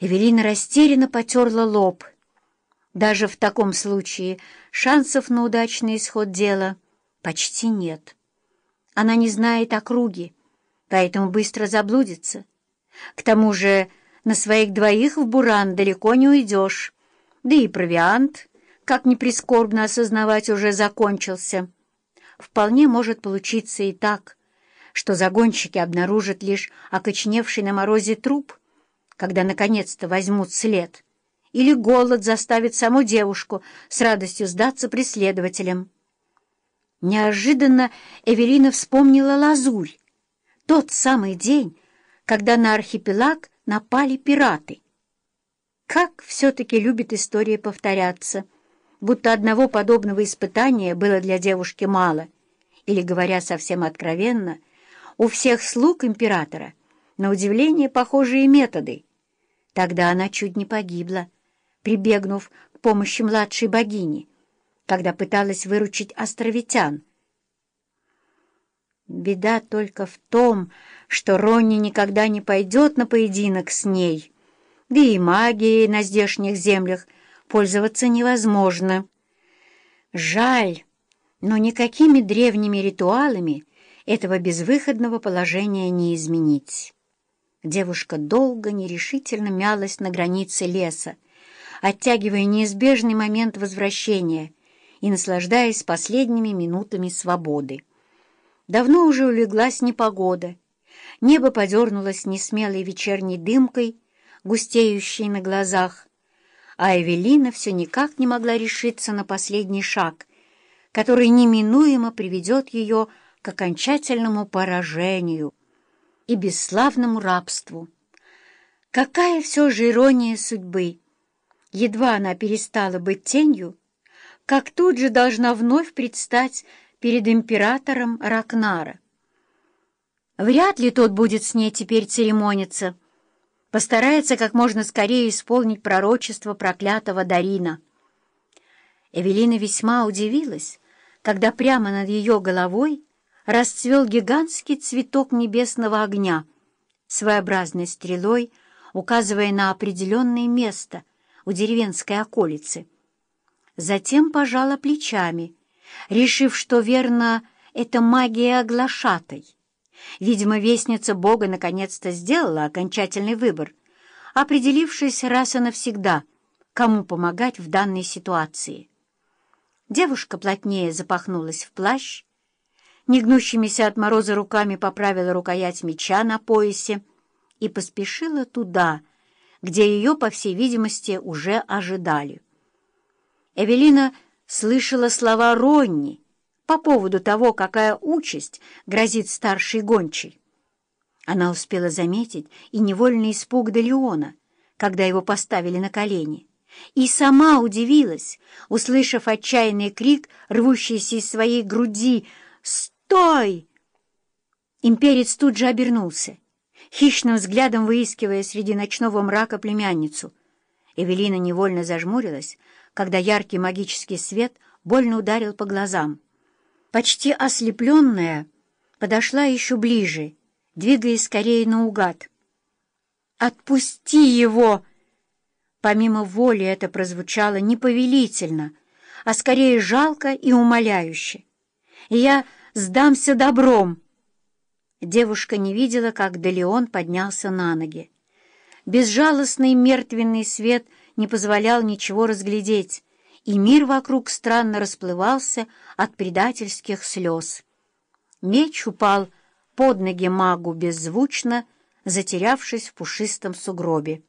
Эвелина растерянно потерла лоб. Даже в таком случае шансов на удачный исход дела почти нет. Она не знает округи, поэтому быстро заблудится. К тому же на своих двоих в Буран далеко не уйдешь. Да и провиант, как ни прискорбно осознавать, уже закончился. Вполне может получиться и так, что загонщики обнаружат лишь окочневший на морозе труп, когда наконец-то возьмут след, или голод заставит саму девушку с радостью сдаться преследователям. Неожиданно Эвелина вспомнила Лазурь, тот самый день, когда на архипелаг напали пираты. Как все-таки любит история повторяться, будто одного подобного испытания было для девушки мало, или, говоря совсем откровенно, у всех слуг императора, на удивление, похожие методы — Тогда она чуть не погибла, прибегнув к помощи младшей богини, когда пыталась выручить островитян. Беда только в том, что Ронни никогда не пойдет на поединок с ней, да и магией на здешних землях пользоваться невозможно. Жаль, но никакими древними ритуалами этого безвыходного положения не изменить. Девушка долго, нерешительно мялась на границе леса, оттягивая неизбежный момент возвращения и наслаждаясь последними минутами свободы. Давно уже улеглась непогода. Небо подернулось несмелой вечерней дымкой, густеющей на глазах, а Эвелина все никак не могла решиться на последний шаг, который неминуемо приведет ее к окончательному поражению и бесславному рабству. Какая все же ирония судьбы! Едва она перестала быть тенью, как тут же должна вновь предстать перед императором Ракнара. Вряд ли тот будет с ней теперь церемониться, постарается как можно скорее исполнить пророчество проклятого Дарина. Эвелина весьма удивилась, когда прямо над ее головой расцвел гигантский цветок небесного огня, своеобразной стрелой, указывая на определенное место у деревенской околицы. Затем пожала плечами, решив, что верно, это магия оглашатой. Видимо, вестница Бога наконец-то сделала окончательный выбор, определившись раз и навсегда, кому помогать в данной ситуации. Девушка плотнее запахнулась в плащ, негнущимися от мороза руками поправила рукоять меча на поясе и поспешила туда, где ее, по всей видимости, уже ожидали. Эвелина слышала слова Ронни по поводу того, какая участь грозит старшей гончей. Она успела заметить и невольный испуг Делеона, когда его поставили на колени, и сама удивилась, услышав отчаянный крик, рвущийся из своей груди «Стой!» Имперец тут же обернулся, хищным взглядом выискивая среди ночного мрака племянницу. Эвелина невольно зажмурилась, когда яркий магический свет больно ударил по глазам. Почти ослепленная, подошла еще ближе, двигаясь скорее наугад. «Отпусти его!» Помимо воли это прозвучало не повелительно, а скорее жалко и умоляюще. «Я...» сдамся добром!» Девушка не видела, как Делеон поднялся на ноги. Безжалостный мертвенный свет не позволял ничего разглядеть, и мир вокруг странно расплывался от предательских слез. Меч упал под ноги магу беззвучно, затерявшись в пушистом сугробе.